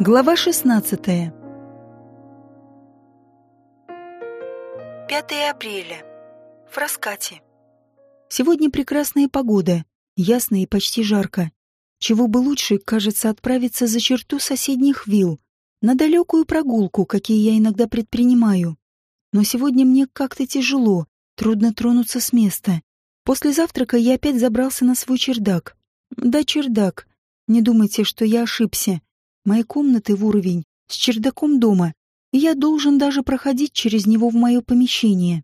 Глава 16. 5 апреля. Фраскати. Сегодня прекрасная погода, ясно и почти жарко. Чего бы лучше, кажется, отправиться за черту соседних вилл, на далекую прогулку, какие я иногда предпринимаю. Но сегодня мне как-то тяжело, трудно тронуться с места. После завтрака я опять забрался на свой чердак. Да, чердак. Не думайте, что я ошибся. Мои комнаты в уровень с чердаком дома, и я должен даже проходить через него в мое помещение.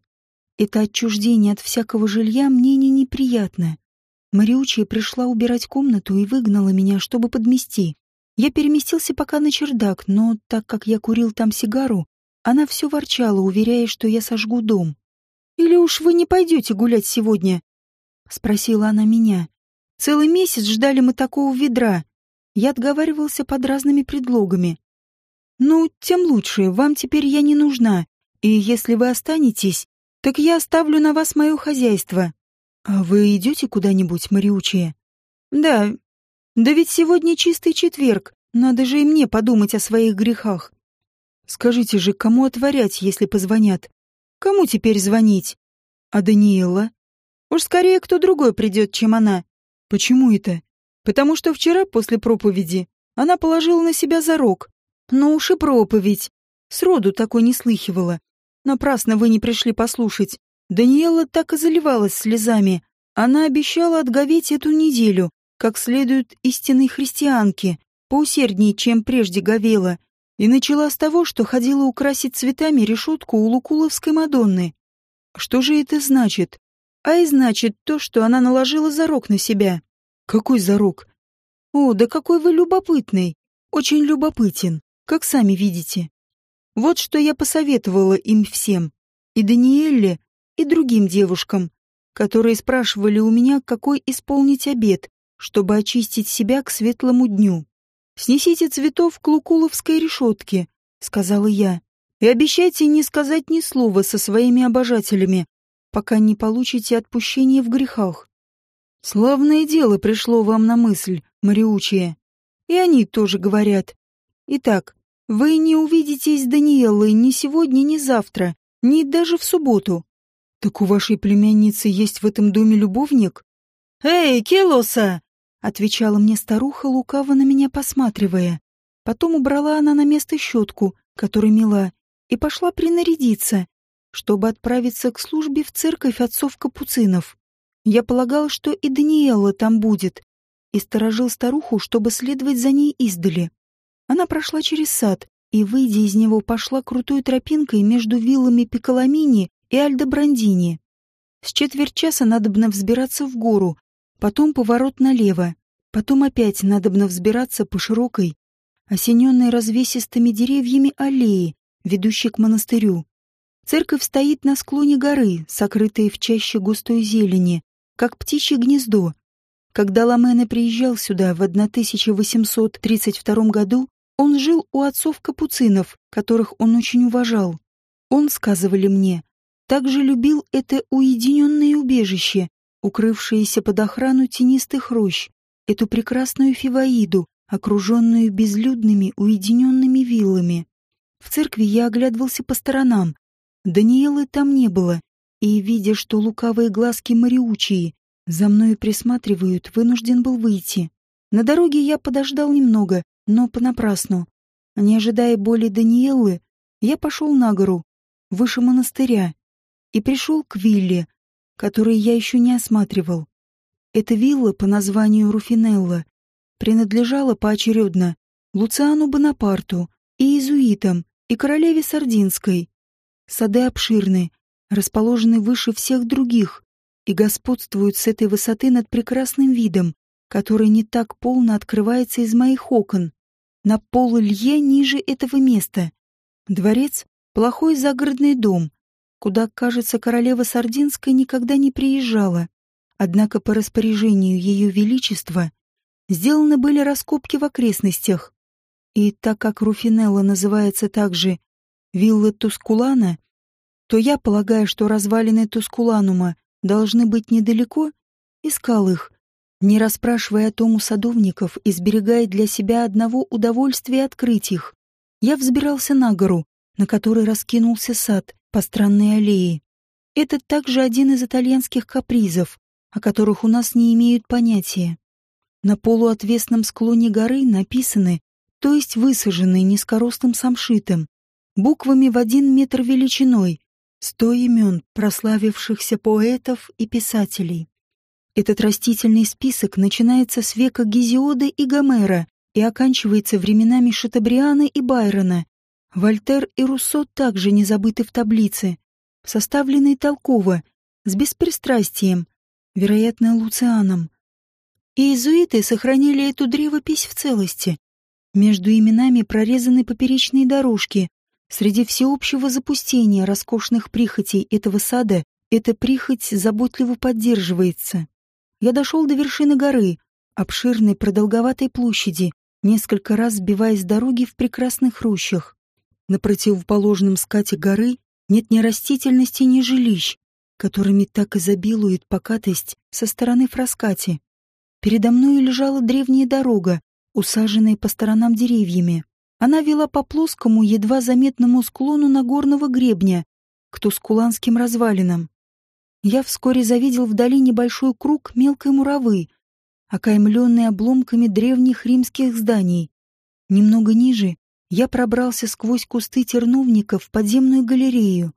Это отчуждение от всякого жилья мне не неприятно. Мариучия пришла убирать комнату и выгнала меня, чтобы подмести. Я переместился пока на чердак, но так как я курил там сигару, она все ворчала, уверяя, что я сожгу дом. «Или уж вы не пойдете гулять сегодня?» — спросила она меня. «Целый месяц ждали мы такого ведра, я отговаривался под разными предлогами. «Ну, тем лучше, вам теперь я не нужна, и если вы останетесь, так я оставлю на вас мое хозяйство. А вы идете куда-нибудь, Мариучия?» «Да. Да ведь сегодня чистый четверг, надо же и мне подумать о своих грехах. Скажите же, кому отворять, если позвонят? Кому теперь звонить? А Даниэла? Уж скорее кто другой придет, чем она. Почему это? Потому что вчера после проповеди она положила на себя зарок. Ну уж и проповедь. Сроду такой не слыхивала. Напрасно вы не пришли послушать. Даниэла так и заливалась слезами. Она обещала отговеть эту неделю, как следует истинной христианке, поусерднее, чем прежде говела, и начала с того, что ходила украсить цветами решетку у Лукуловской Мадонны. Что же это значит? А и значит то, что она наложила зарок на себя. Какой зарок? О, да какой вы любопытный. Очень любопытен, как сами видите. Вот что я посоветовала им всем. И Даниэле, и другим девушкам, которые спрашивали у меня, какой исполнить обед, чтобы очистить себя к светлому дню. «Снесите цветов к лукуловской решетке», — сказала я, «и обещайте не сказать ни слова со своими обожателями, пока не получите отпущение в грехах. Славное дело пришло вам на мысль, Мариучия. И они тоже говорят. Итак, вы не увидитесь с Даниэлой ни сегодня, ни завтра, ни даже в субботу. Так у вашей племянницы есть в этом доме любовник? Эй, Келоса! отвечала мне старуха, лукаво на меня посматривая. Потом убрала она на место щетку, которой мила, и пошла принарядиться, чтобы отправиться к службе в церковь отцов капуцинов. Я полагал, что и Даниэла там будет, и сторожил старуху, чтобы следовать за ней издали. Она прошла через сад и, выйдя из него, пошла крутой тропинкой между виллами Пиколамини и Альдо-Брандини. С четверть часа надобно взбираться в гору, потом поворот налево, потом опять надобно взбираться по широкой, осененной развесистыми деревьями аллеи, ведущей к монастырю. Церковь стоит на склоне горы, сокрытая в чаще густой зелени, как птичье гнездо. Когда Ламене приезжал сюда в 1832 году, он жил у отцов капуцинов, которых он очень уважал. Он, сказывали мне, также любил это уединенное убежище, укрывшееся под охрану тенистых рощ, эту прекрасную фиваиду, окруженную безлюдными уединенными виллами. В церкви я оглядывался по сторонам. Даниэлы там не было, и, видя, что лукавые глазки Мариучии за мною присматривают, вынужден был выйти. На дороге я подождал немного, но понапрасну. Не ожидая боли Даниэллы, я пошел на гору, выше монастыря, и пришел к вилле, которую я еще не осматривал. Эта вилла по названию Руфинелла принадлежала поочередно Луциану Бонапарту и иезуитам, и королеве Сардинской. Сады обширны, расположены выше всех других и господствуют с этой высоты над прекрасным видом, который не так полно открывается из моих окон, на пол лье ниже этого места. Дворец — плохой загородный дом, куда, кажется, королева Сардинская никогда не приезжала. Однако по распоряжению Ее Величества сделаны были раскопки в окрестностях. И так как Руфинелла называется также Вилла Тускулана, то я, полагая, что развалины Тускуланума должны быть недалеко, искал их, не расспрашивая о том у садовников и сберегая для себя одного удовольствия открыть их. Я взбирался на гору, на которой раскинулся сад по странной аллее. Это также один из итальянских капризов, о которых у нас не имеют понятия. На полуотвесном склоне горы написаны, то есть высажены низкорослым самшитом, буквами в один метр величиной, сто имен прославившихся поэтов и писателей. Этот растительный список начинается с века Гезиода и Гомера и оканчивается временами Шатабриана и Байрона. Вольтер и Руссо также не забыты в таблице, составленной толково, с беспристрастием, вероятно, Луцианом. Иезуиты сохранили эту древопись в целости. Между именами прорезаны поперечные дорожки. Среди всеобщего запустения роскошных прихотей этого сада эта прихоть заботливо поддерживается. Я дошел до вершины горы, обширной продолговатой площади, несколько раз сбиваясь с дороги в прекрасных рощах. На противоположном скате горы нет ни растительности, ни жилищ, которыми так изобилует покатость со стороны Фраскати. Передо мной лежала древняя дорога, усаженная по сторонам деревьями. Она вела по плоскому, едва заметному склону Нагорного гребня к Тускуланским развалинам. Я вскоре завидел вдали небольшой круг мелкой муравы, окаймленный обломками древних римских зданий. Немного ниже я пробрался сквозь кусты терновников в подземную галерею,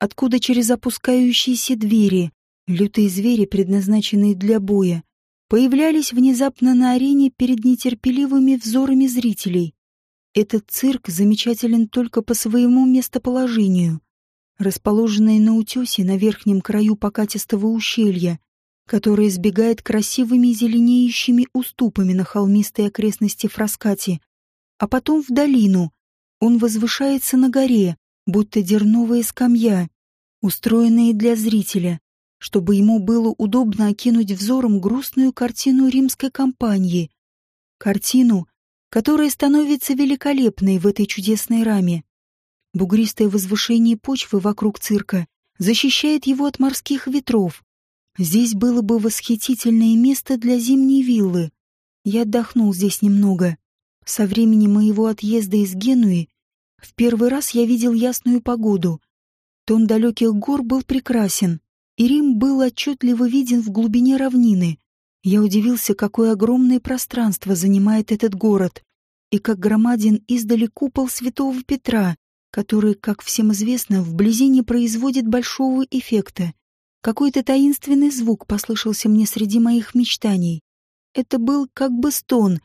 откуда через опускающиеся двери, лютые звери, предназначенные для боя, появлялись внезапно на арене перед нетерпеливыми взорами зрителей. Этот цирк замечателен только по своему местоположению. Расположенный на утесе на верхнем краю покатистого ущелья, которое избегает красивыми зеленеющими уступами на холмистой окрестности Фраскати, а потом в долину. Он возвышается на горе, будто дерновая скамья, устроенная для зрителя, чтобы ему было удобно окинуть взором грустную картину римской кампании. Картину, которая становится великолепной в этой чудесной раме. Бугристое возвышение почвы вокруг цирка защищает его от морских ветров. Здесь было бы восхитительное место для зимней виллы. Я отдохнул здесь немного. Со времени моего отъезда из Генуи в первый раз я видел ясную погоду. Тон далеких гор был прекрасен, и Рим был отчетливо виден в глубине равнины. Я удивился, какое огромное пространство занимает этот город, и как громаден издали купол Святого Петра, который, как всем известно, вблизи не производит большого эффекта. Какой-то таинственный звук послышался мне среди моих мечтаний. Это был как бы стон,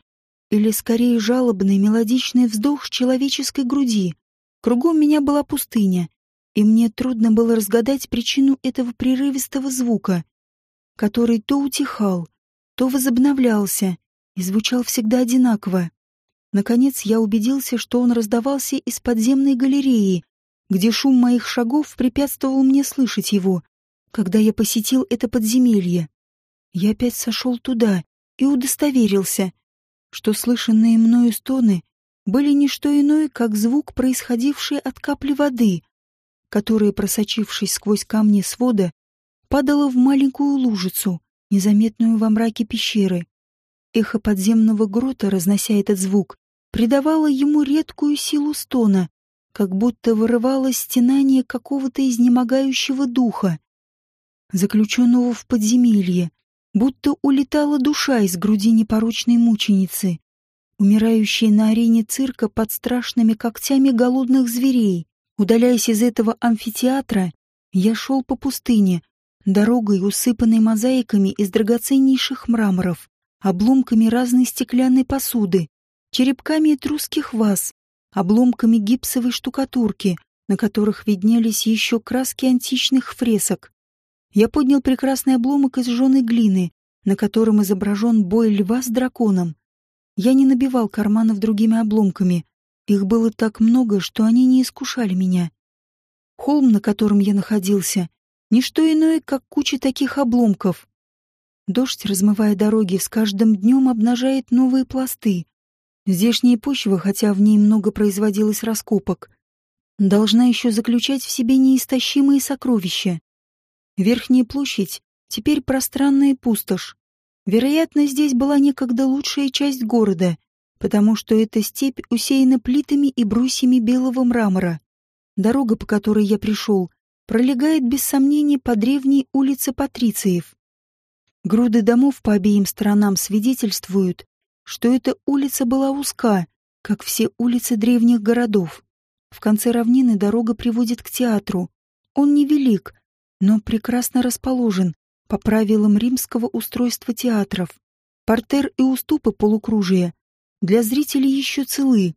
или скорее жалобный мелодичный вздох человеческой груди. Кругом меня была пустыня, и мне трудно было разгадать причину этого прерывистого звука, который то утихал, то возобновлялся и звучал всегда одинаково. Наконец я убедился, что он раздавался из подземной галереи, где шум моих шагов препятствовал мне слышать его, когда я посетил это подземелье. Я опять сошел туда и удостоверился, что слышанные мною стоны были не что иное, как звук, происходивший от капли воды, которая, просочившись сквозь камни свода, падала в маленькую лужицу, незаметную во мраке пещеры. Эхо подземного грота, разнося этот звук, придавало ему редкую силу стона, как будто вырывалось стенание какого-то изнемогающего духа, заключенного в подземелье, будто улетала душа из груди непорочной мученицы, умирающей на арене цирка под страшными когтями голодных зверей. Удаляясь из этого амфитеатра, я шел по пустыне, дорогой, усыпанной мозаиками из драгоценнейших мраморов, обломками разной стеклянной посуды, черепками этрусских ваз, обломками гипсовой штукатурки, на которых виднелись еще краски античных фресок. Я поднял прекрасный обломок из жженой глины, на котором изображен бой льва с драконом. Я не набивал карманов другими обломками, их было так много, что они не искушали меня. Холм, на котором я находился, не что иное, как куча таких обломков. Дождь, размывая дороги, с каждым днем обнажает новые пласты. Здешняя почва, хотя в ней много производилось раскопок, должна еще заключать в себе неистощимые сокровища. Верхняя площадь теперь пространная пустошь. Вероятно, здесь была некогда лучшая часть города, потому что эта степь усеяна плитами и брусьями белого мрамора. Дорога, по которой я пришел, пролегает без сомнения по древней улице Патрициев. Груды домов по обеим сторонам свидетельствуют, что эта улица была узка, как все улицы древних городов. В конце равнины дорога приводит к театру. Он невелик, но прекрасно расположен по правилам римского устройства театров. Портер и уступы полукружия для зрителей еще целы,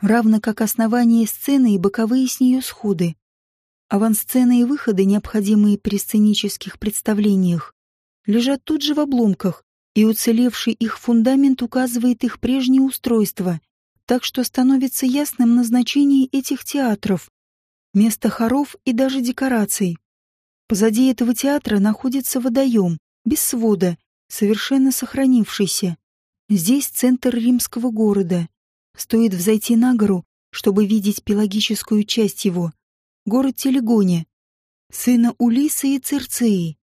равно как основание сцены и боковые с нее сходы. Авансцены и выходы, необходимые при сценических представлениях, лежат тут же в обломках, и уцелевший их фундамент указывает их прежнее устройство, так что становится ясным назначение этих театров, место хоров и даже декораций. Позади этого театра находится водоем, без свода, совершенно сохранившийся. Здесь центр римского города. Стоит взойти на гору, чтобы видеть пелагическую часть его. Город Телегоне, сына Улиса и Цирцеи.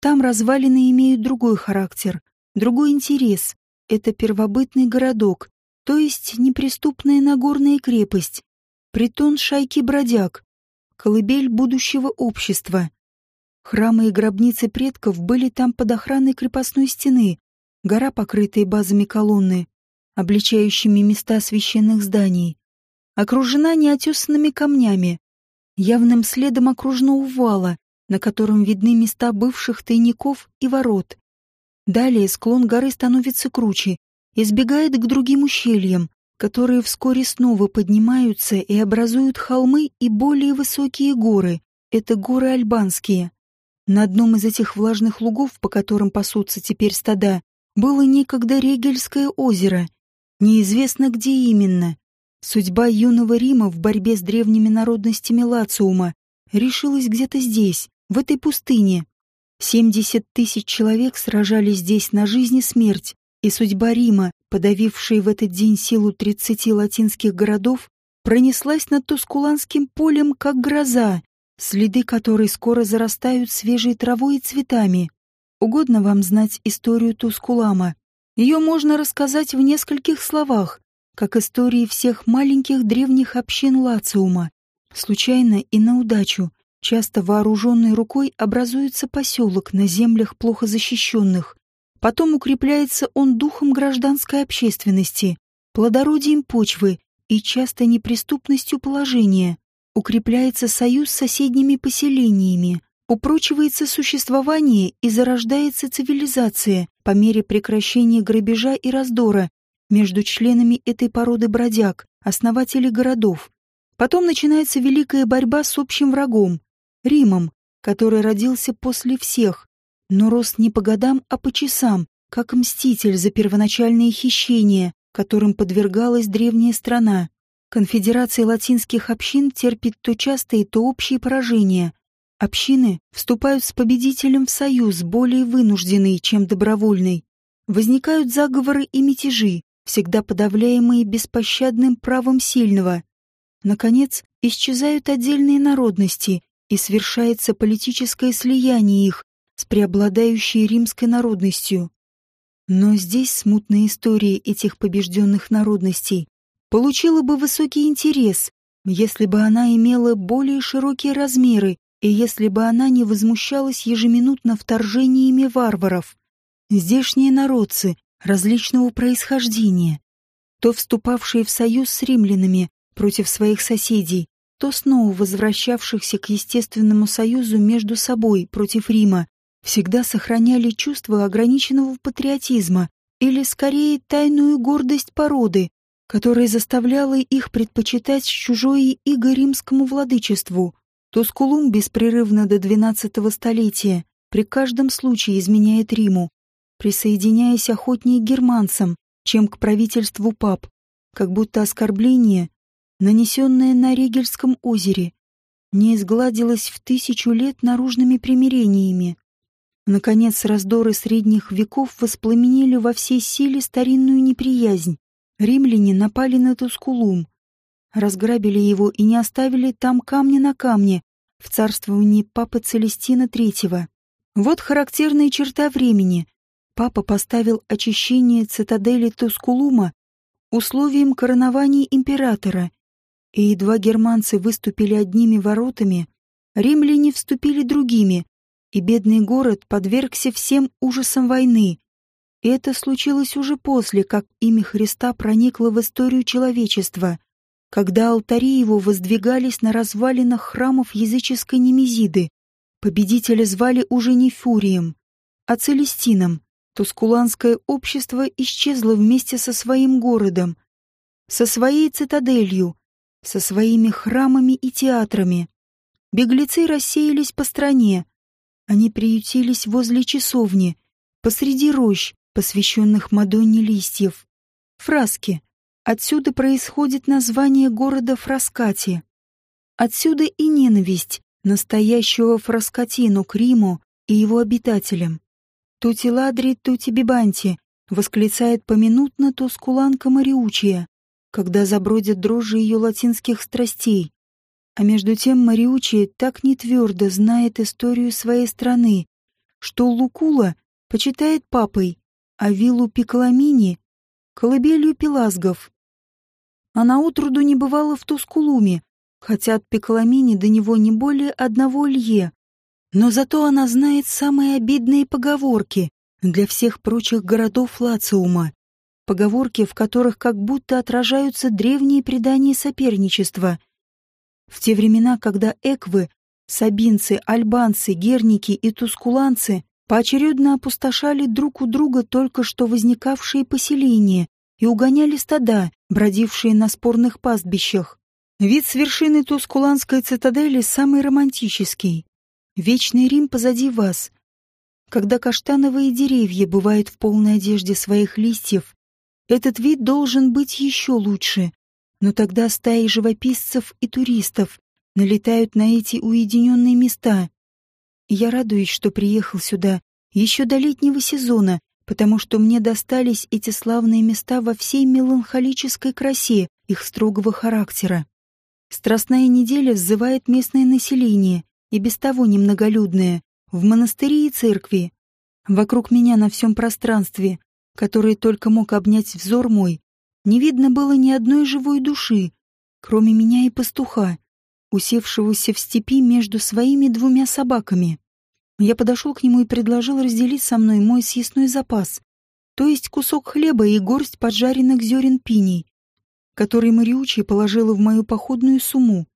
Там развалины имеют другой характер, другой интерес. Это первобытный городок, то есть неприступная Нагорная крепость, притон шайки бродяг, колыбель будущего общества. Храмы и гробницы предков были там под охраной крепостной стены, гора, покрытая базами колонны, обличающими места священных зданий, окружена неотесанными камнями, явным следом окружного вала, на котором видны места бывших тайников и ворот. Далее склон горы становится круче и сбегает к другим ущельям, которые вскоре снова поднимаются и образуют холмы и более высокие горы. Это горы альбанские. На одном из этих влажных лугов, по которым пасутся теперь стада, было некогда Регельское озеро. Неизвестно, где именно. Судьба юного Рима в борьбе с древними народностями Лациума решилась где-то здесь, в этой пустыне. Семьдесят тысяч человек сражались здесь на жизнь и смерть, и судьба Рима, подавившая в этот день силу тридцати латинских городов, пронеслась над Тускуланским полем, как гроза, следы которой скоро зарастают свежей травой и цветами. Угодно вам знать историю Тускулама. Ее можно рассказать в нескольких словах, как истории всех маленьких древних общин Лациума. Случайно и на удачу, часто вооруженной рукой образуется поселок на землях плохо защищенных. Потом укрепляется он духом гражданской общественности, плодородием почвы и часто неприступностью положения укрепляется союз с соседними поселениями, упрочивается существование и зарождается цивилизация по мере прекращения грабежа и раздора между членами этой породы бродяг, основателей городов. Потом начинается великая борьба с общим врагом — Римом, который родился после всех, но рос не по годам, а по часам, как мститель за первоначальные хищения, которым подвергалась древняя страна. Конфедерация латинских общин терпит то частые, то общие поражения. Общины вступают с победителем в союз, более вынужденный, чем добровольный. Возникают заговоры и мятежи, всегда подавляемые беспощадным правом сильного. Наконец, исчезают отдельные народности, и совершается политическое слияние их с преобладающей римской народностью. Но здесь смутная история этих побежденных народностей получила бы высокий интерес, если бы она имела более широкие размеры и если бы она не возмущалась ежеминутно вторжениями варваров. Здешние народцы различного происхождения, то вступавшие в союз с римлянами против своих соседей, то снова возвращавшихся к естественному союзу между собой против Рима, всегда сохраняли чувство ограниченного патриотизма или, скорее, тайную гордость породы, которая заставляла их предпочитать чужое иго римскому владычеству. Тускулум беспрерывно до XII столетия при каждом случае изменяет Риму, присоединяясь охотнее к германцам, чем к правительству пап, как будто оскорбление, нанесенное на Регельском озере, не изгладилось в тысячу лет наружными примирениями. Наконец, раздоры средних веков воспламенили во всей силе старинную неприязнь, Римляне напали на Тускулум, разграбили его и не оставили там камня на камне в царствовании папы Целестина III. Вот характерная черта времени. Папа поставил очищение цитадели Тускулума условием коронования императора, и едва германцы выступили одними воротами, римляне вступили другими, и бедный город подвергся всем ужасам войны. И это случилось уже после, как имя Христа проникло в историю человечества, когда алтари его воздвигались на развалинах храмов языческой Немезиды. Победителя звали уже не Фурием, а Целестином, Тускуланское общество исчезло вместе со своим городом, со своей цитаделью, со своими храмами и театрами. Беглецы рассеялись по стране. Они приютились возле часовни, посреди рощ, посвященных Мадонне листьев. Фраски. Отсюда происходит название города Фраскати. Отсюда и ненависть настоящего Фраскатину к Риму и его обитателям. «Тути ладри, тути бибанти», — восклицает поминутно Тускуланка Мариучия, когда забродят дрожжи ее латинских страстей. А между тем Мариучия так не твердо знает историю своей страны, что Лукула почитает папой, а виллу Пиколамини — колыбелью пелазгов. Она утруду не бывала в Тускулуме, хотя от Пиколамини до него не более одного лье. Но зато она знает самые обидные поговорки для всех прочих городов Лациума. Поговорки, в которых как будто отражаются древние предания соперничества. В те времена, когда эквы, сабинцы, альбанцы, герники и тускуланцы поочередно опустошали друг у друга только что возникавшие поселения и угоняли стада, бродившие на спорных пастбищах. Вид с вершины Тускуланской цитадели самый романтический. Вечный Рим позади вас. Когда каштановые деревья бывают в полной одежде своих листьев, этот вид должен быть еще лучше. Но тогда стаи живописцев и туристов налетают на эти уединенные места. я радуюсь, что приехал сюда еще до летнего сезона, потому что мне достались эти славные места во всей меланхолической красе их строгого характера. Страстная неделя взывает местное население, и без того немноголюдное, в монастыре и церкви. Вокруг меня на всем пространстве, которое только мог обнять взор мой, не видно было ни одной живой души, кроме меня и пастуха, усевшегося в степи между своими двумя собаками. Я подошел к нему и предложил разделить со мной мой съестной запас, то есть кусок хлеба и горсть поджаренных зерен пиней, который Мариучи положила в мою походную сумму.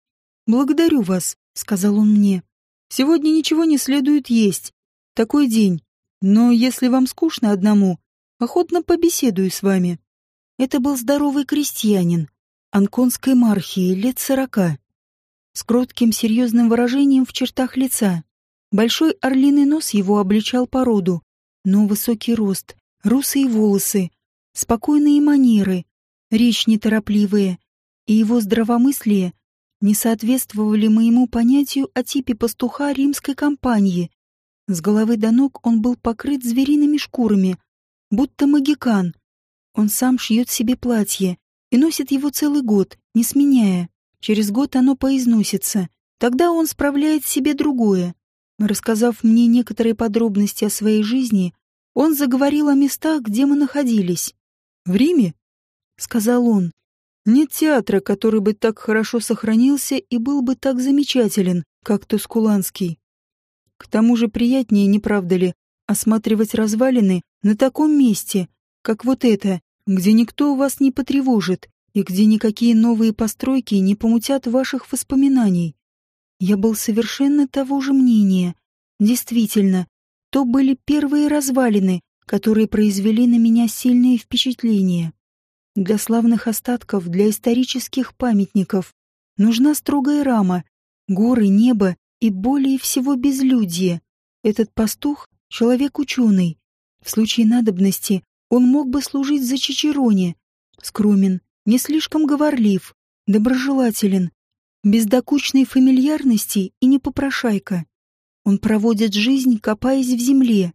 «Благодарю вас», — сказал он мне. «Сегодня ничего не следует есть. Такой день. Но если вам скучно одному, охотно побеседую с вами». Это был здоровый крестьянин, анконской мархии, лет сорока, с кротким серьезным выражением в чертах лица. Большой орлиный нос его обличал породу, но высокий рост, русые волосы, спокойные манеры, речь неторопливая, и его здравомыслие не соответствовали моему понятию о типе пастуха римской компании. С головы до ног он был покрыт звериными шкурами, будто магикан. Он сам шьет себе платье и носит его целый год, не сменяя. Через год оно поизносится. Тогда он справляет себе другое. Рассказав мне некоторые подробности о своей жизни, он заговорил о местах, где мы находились. «В Риме?» — сказал он. Нет театра, который бы так хорошо сохранился и был бы так замечателен, как Тускуланский. К тому же приятнее, не правда ли, осматривать развалины на таком месте, как вот это, где никто вас не потревожит и где никакие новые постройки не помутят ваших воспоминаний. Я был совершенно того же мнения. Действительно, то были первые развалины, которые произвели на меня сильное впечатление. Для славных остатков, для исторических памятников нужна строгая рама, горы, небо и более всего безлюдье. Этот пастух — человек-ученый. В случае надобности он мог бы служить за Чичероне. Скромен, не слишком говорлив, доброжелателен, без докучной фамильярности и не попрошайка. Он проводит жизнь, копаясь в земле.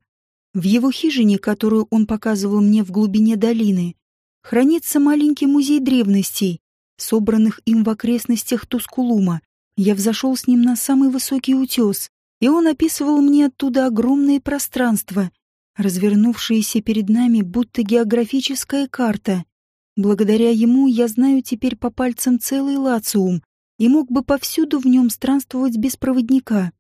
В его хижине, которую он показывал мне в глубине долины, хранится маленький музей древностей, собранных им в окрестностях Тускулума. Я взошел с ним на самый высокий утес, и он описывал мне оттуда огромное пространство, развернувшееся перед нами будто географическая карта. Благодаря ему я знаю теперь по пальцам целый лациум и мог бы повсюду в нем странствовать без проводника.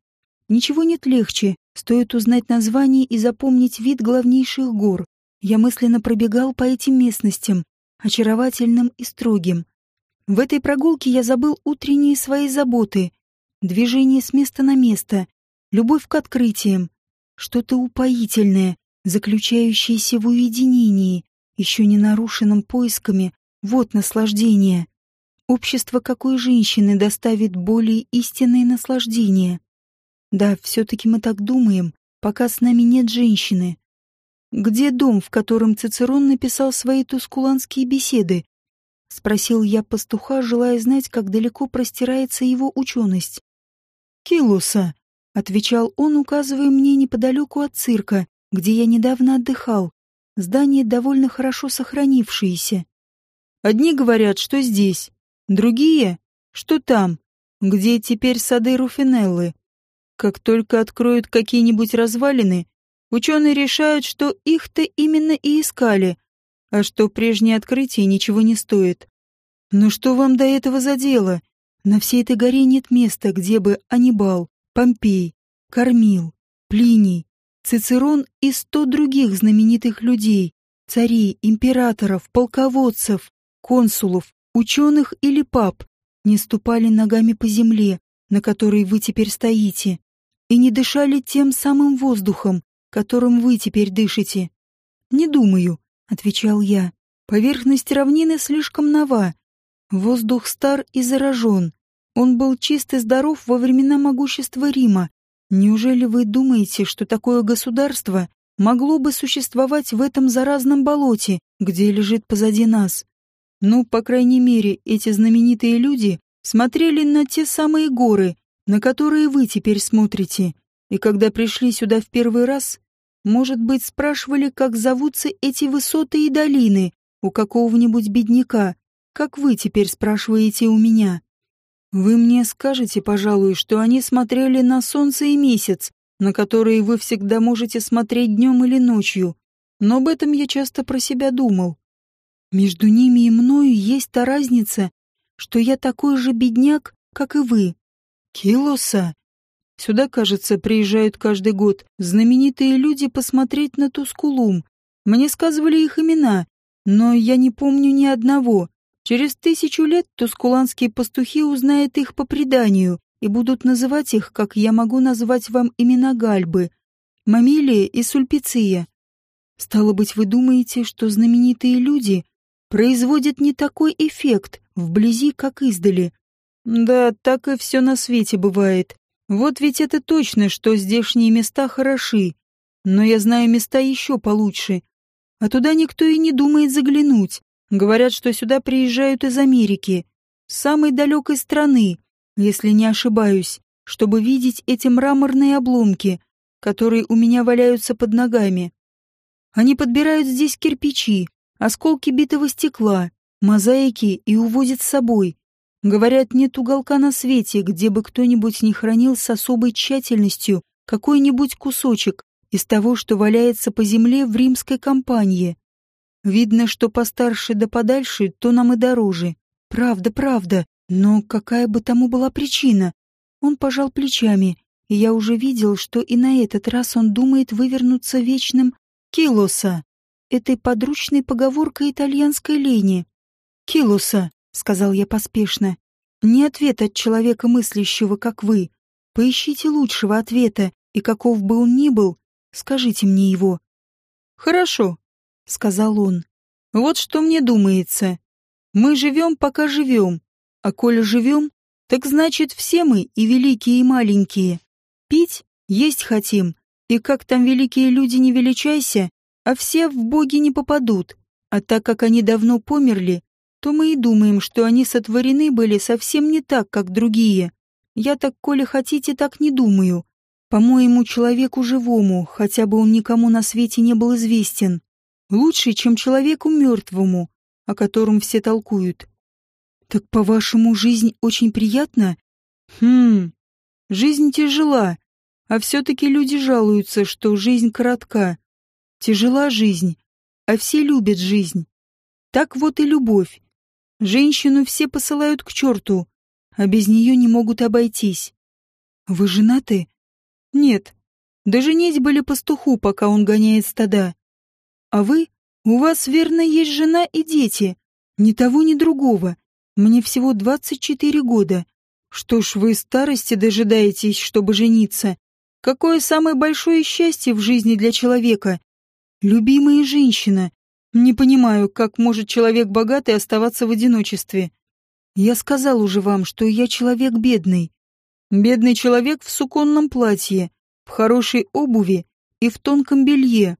Ничего нет легче, стоит узнать название и запомнить вид главнейших гор. Я мысленно пробегал по этим местностям, очаровательным и строгим. В этой прогулке я забыл утренние свои заботы, движение с места на место, любовь к открытиям, что-то упоительное, заключающееся в уединении, еще не нарушенном поисками, вот наслаждение. Общество какой женщины доставит более истинное наслаждение? Да, все-таки мы так думаем, пока с нами нет женщины. Где дом, в котором Цицерон написал свои тускуланские беседы? Спросил я пастуха, желая знать, как далеко простирается его ученость. «Килуса», — отвечал он, указывая мне неподалеку от цирка, где я недавно отдыхал. Здание довольно хорошо сохранившееся. Одни говорят, что здесь, другие, что там, где теперь сады Руфинеллы. Как только откроют какие-нибудь развалины, ученые решают, что их-то именно и искали, а что прежнее открытие ничего не стоит. Но что вам до этого за дело? На всей этой горе нет места, где бы Анибал, Помпей, Кормил, Плиний, Цицерон и сто других знаменитых людей, царей, императоров, полководцев, консулов, ученых или пап, не ступали ногами по земле, на которой вы теперь стоите, и не дышали тем самым воздухом, которым вы теперь дышите. «Не думаю», — отвечал я. «Поверхность равнины слишком нова. Воздух стар и заражен. Он был чист и здоров во времена могущества Рима. Неужели вы думаете, что такое государство могло бы существовать в этом заразном болоте, где лежит позади нас? Ну, по крайней мере, эти знаменитые люди смотрели на те самые горы, на которые вы теперь смотрите, и когда пришли сюда в первый раз, может быть, спрашивали, как зовутся эти высоты и долины у какого-нибудь бедняка, как вы теперь спрашиваете у меня. Вы мне скажете, пожалуй, что они смотрели на солнце и месяц, на которые вы всегда можете смотреть днем или ночью, но об этом я часто про себя думал. Между ними и мною есть та разница, что я такой же бедняк, как и вы. Килоса. Сюда, кажется, приезжают каждый год знаменитые люди посмотреть на Тускулум. Мне сказывали их имена, но я не помню ни одного. Через тысячу лет тускуланские пастухи узнают их по преданию и будут называть их, как я могу назвать вам имена Гальбы, Мамилия и Сульпиция. Стало быть, вы думаете, что знаменитые люди производят не такой эффект вблизи, как издали? Да, так и все на свете бывает. Вот ведь это точно, что здешние места хороши. Но я знаю места еще получше. А туда никто и не думает заглянуть. Говорят, что сюда приезжают из Америки, самой далекой страны, если не ошибаюсь, чтобы видеть эти мраморные обломки, которые у меня валяются под ногами. Они подбирают здесь кирпичи, осколки битого стекла, мозаики и увозят с собой. Говорят, нет уголка на свете, где бы кто-нибудь не хранил с особой тщательностью какой-нибудь кусочек из того, что валяется по земле в римской компании. Видно, что постарше да подальше, то нам и дороже. Правда, правда. Но какая бы тому была причина? Он пожал плечами, и я уже видел, что и на этот раз он думает вывернуться вечным «килоса» этой подручной поговоркой итальянской лени. «Килоса», — сказал я поспешно, — «не ответ от человека мыслящего, как вы. Поищите лучшего ответа, и каков бы он ни был, скажите мне его». «Хорошо», — сказал он. «Вот что мне думается. Мы живем, пока живем, а коли живем, так значит все мы, и великие, и маленькие. Пить, есть хотим, и как там великие люди не величайся, а все в боги не попадут. А так как они давно померли, то мы и думаем, что они сотворены были совсем не так, как другие. Я так, коли хотите, так не думаю. По-моему, человеку живому, хотя бы он никому на свете не был известен, Лучше, чем человеку мертвому, о котором все толкуют. Так, по-вашему, жизнь очень приятна? Хм, жизнь тяжела, а все-таки люди жалуются, что жизнь коротка. Тяжела жизнь, а все любят жизнь. Так вот и любовь. Женщину все посылают к черту, а без нее не могут обойтись. Вы женаты? Нет. Да женить были пастуху, пока он гоняет стада. А вы? У вас, верно, есть жена и дети. Ни того, ни другого. Мне всего двадцать четыре года. Что ж, вы старости дожидаетесь, чтобы жениться. Какое самое большое счастье в жизни для человека? Любимая женщина. Не понимаю, как может человек богатый оставаться в одиночестве. Я сказал уже вам, что я человек бедный. Бедный человек в суконном платье, в хорошей обуви и в тонком белье.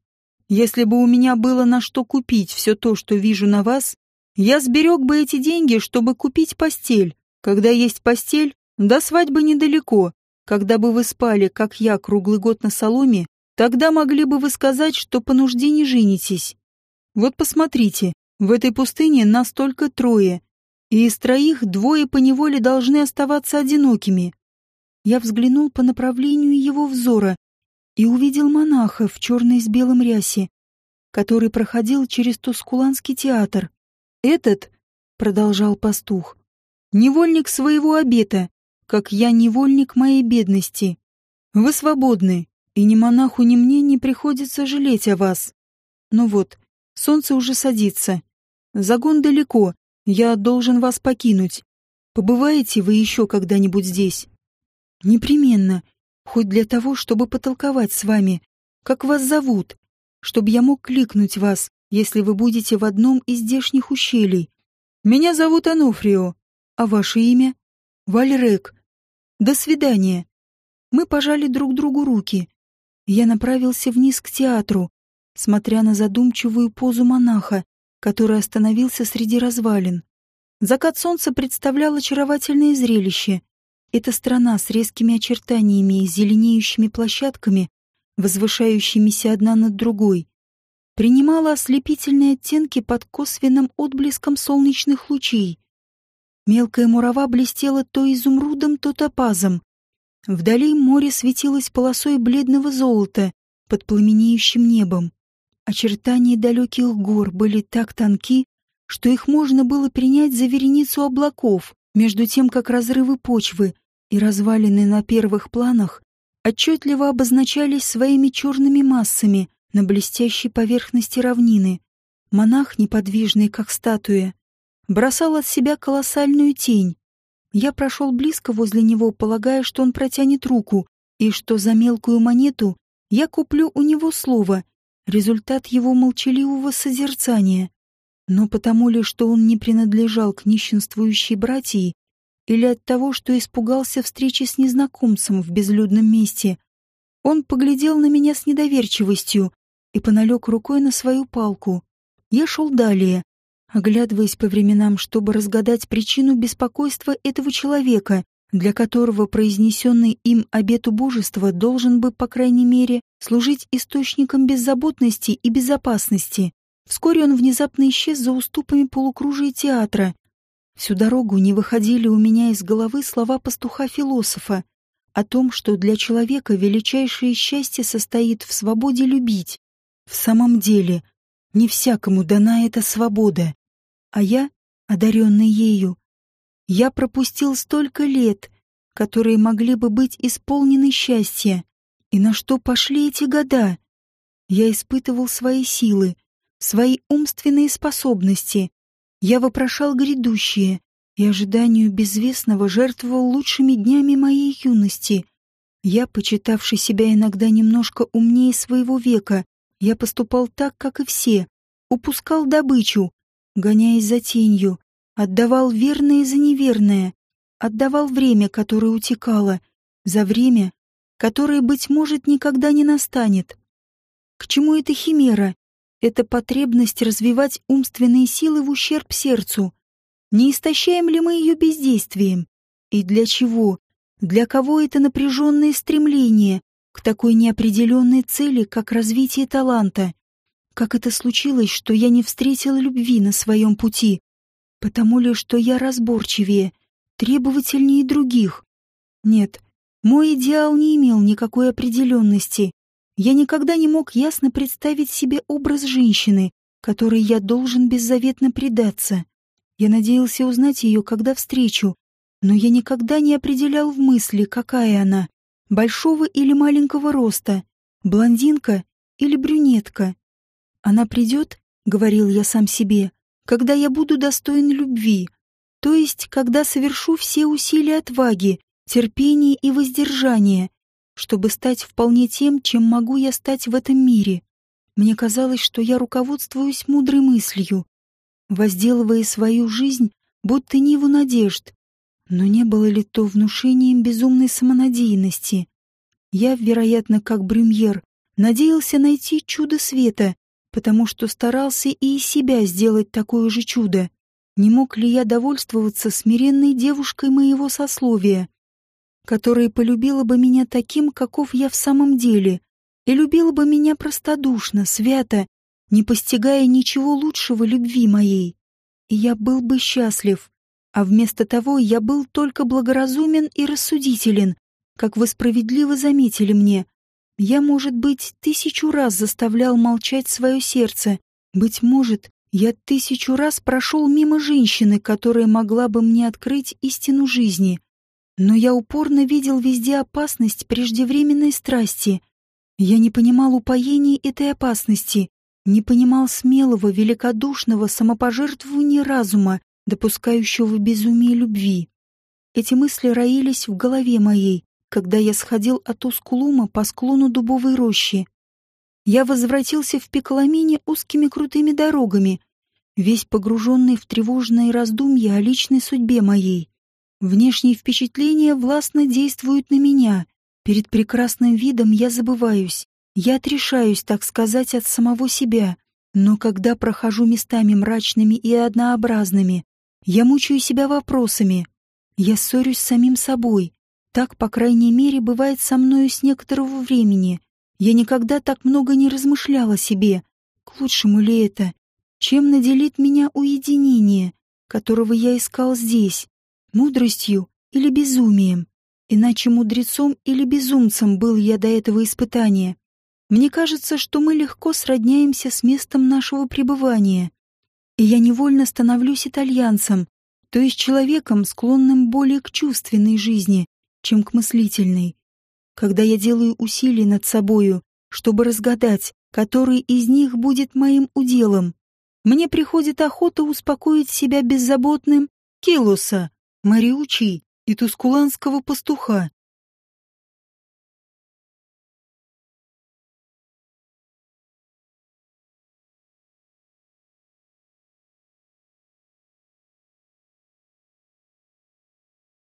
Если бы у меня было на что купить все то, что вижу на вас, я сберег бы эти деньги, чтобы купить постель. Когда есть постель, до свадьбы недалеко. Когда бы вы спали, как я, круглый год на соломе, тогда могли бы вы сказать, что по нужде не женитесь. Вот посмотрите, в этой пустыне нас только трое, и из троих двое поневоле должны оставаться одинокими. Я взглянул по направлению его взора и увидел монаха в черной с белым рясе, который проходил через Тускуланский театр. Этот, — продолжал пастух, невольник своего обета, как я невольник моей бедности. Вы свободны, и ни монаху, ни мне не приходится жалеть о вас. Ну вот, солнце уже садится. Загон далеко, я должен вас покинуть. Побываете вы еще когда-нибудь здесь? Непременно, хоть для того, чтобы потолковать с вами, как вас зовут, чтобы я мог кликнуть вас, если вы будете в одном из здешних ущелий. Меня зовут Ануфрио, а ваше имя? Вальрек. До свидания. Мы пожали друг другу руки. Я направился вниз к театру, смотря на задумчивую позу монаха, который остановился среди развалин. Закат солнца представлял очаровательное зрелище. Эта страна с резкими очертаниями и зеленеющими площадками, возвышающимися одна над другой, принимала ослепительные оттенки под косвенным отблеском солнечных лучей. Мелкая мурава блестела то изумрудом, то топазом. Вдали море светилось полосой бледного золота под пламенеющим небом. Очертания далеких гор были так тонки, что их можно было принять за вереницу облаков, между тем как разрывы почвы и развалины на первых планах отчетливо обозначались своими черными массами, на блестящей поверхности равнины. Монах, неподвижный, как статуя, бросал от себя колоссальную тень. Я прошел близко возле него, полагая, что он протянет руку, и что за мелкую монету я куплю у него слово, результат его молчаливого созерцания. Но потому ли, что он не принадлежал к нищенствующей братьи, или от того, что испугался встречи с незнакомцем в безлюдном месте, он поглядел на меня с недоверчивостью, и поналег рукой на свою палку. Я шел далее, оглядываясь по временам, чтобы разгадать причину беспокойства этого человека, для которого произнесенный им обет убожества должен бы, по крайней мере, служить источником беззаботности и безопасности. Вскоре он внезапно исчез за уступами полукружия театра. Всю дорогу не выходили у меня из головы слова пастуха-философа о том, что для человека величайшее счастье состоит в свободе любить. В самом деле, не всякому дана эта свобода. А я, одаренный ею, я пропустил столько лет, которые могли бы быть исполнены счастья. И на что пошли эти года? Я испытывал свои силы, свои умственные способности. Я вопрошал грядущее и ожиданию безвестного жертвовал лучшими днями моей юности. Я, почитавший себя иногда немножко умнее своего века, я поступал так, как и все, упускал добычу, гоняясь за тенью, отдавал верное за неверное, отдавал время, которое утекало, за время, которое, быть может, никогда не настанет. К чему эта химера? Это потребность развивать умственные силы в ущерб сердцу. Не истощаем ли мы ее бездействием? И для чего? Для кого это напряженное стремление, к такой неопределенной цели, как развитие таланта. Как это случилось, что я не встретила любви на своем пути? Потому ли, что я разборчивее, требовательнее других? Нет, мой идеал не имел никакой определенности. Я никогда не мог ясно представить себе образ женщины, которой я должен беззаветно предаться. Я надеялся узнать ее, когда встречу, но я никогда не определял в мысли, какая она, большого или маленького роста, блондинка или брюнетка. Она придет, — говорил я сам себе, — когда я буду достоин любви, то есть когда совершу все усилия отваги, терпения и воздержания, чтобы стать вполне тем, чем могу я стать в этом мире. Мне казалось, что я руководствуюсь мудрой мыслью, возделывая свою жизнь, будто ниву надежд. Но не было ли то внушением безумной самонадеянности? Я, вероятно, как Брюмьер, надеялся найти чудо света, потому что старался и из себя сделать такое же чудо. Не мог ли я довольствоваться смиренной девушкой моего сословия, которая полюбила бы меня таким, каков я в самом деле, и любила бы меня простодушно, свято, не постигая ничего лучшего любви моей. И я был бы счастлив, а вместо того я был только благоразумен и рассудителен, как вы справедливо заметили мне, я, может быть, тысячу раз заставлял молчать свое сердце. Быть может, я тысячу раз прошел мимо женщины, которая могла бы мне открыть истину жизни. Но я упорно видел везде опасность преждевременной страсти. Я не понимал упоений этой опасности, не понимал смелого, великодушного самопожертвования разума, допускающего безумие любви. Эти мысли роились в голове моей, когда я сходил от Ускулума по склону дубовой рощи. Я возвратился в Пиколамине узкими крутыми дорогами, весь погруженный в тревожные раздумья о личной судьбе моей. Внешние впечатления властно действуют на меня. Перед прекрасным видом я забываюсь. Я отрешаюсь, так сказать, от самого себя. Но когда прохожу местами мрачными и однообразными, я мучаю себя вопросами. Я ссорюсь с самим собой. Так, по крайней мере, бывает со мною с некоторого времени. Я никогда так много не размышляла себе. К лучшему ли это? Чем наделит меня уединение, которого я искал здесь? Мудростью или безумием? Иначе мудрецом или безумцем был я до этого испытания. Мне кажется, что мы легко сродняемся с местом нашего пребывания. И я невольно становлюсь итальянцем, то есть человеком, склонным более к чувственной жизни, чем к мыслительной. Когда я делаю усилия над собою, чтобы разгадать, который из них будет моим уделом, мне приходит охота успокоить себя беззаботным Килуса, Мариучи и Тускуланского пастуха,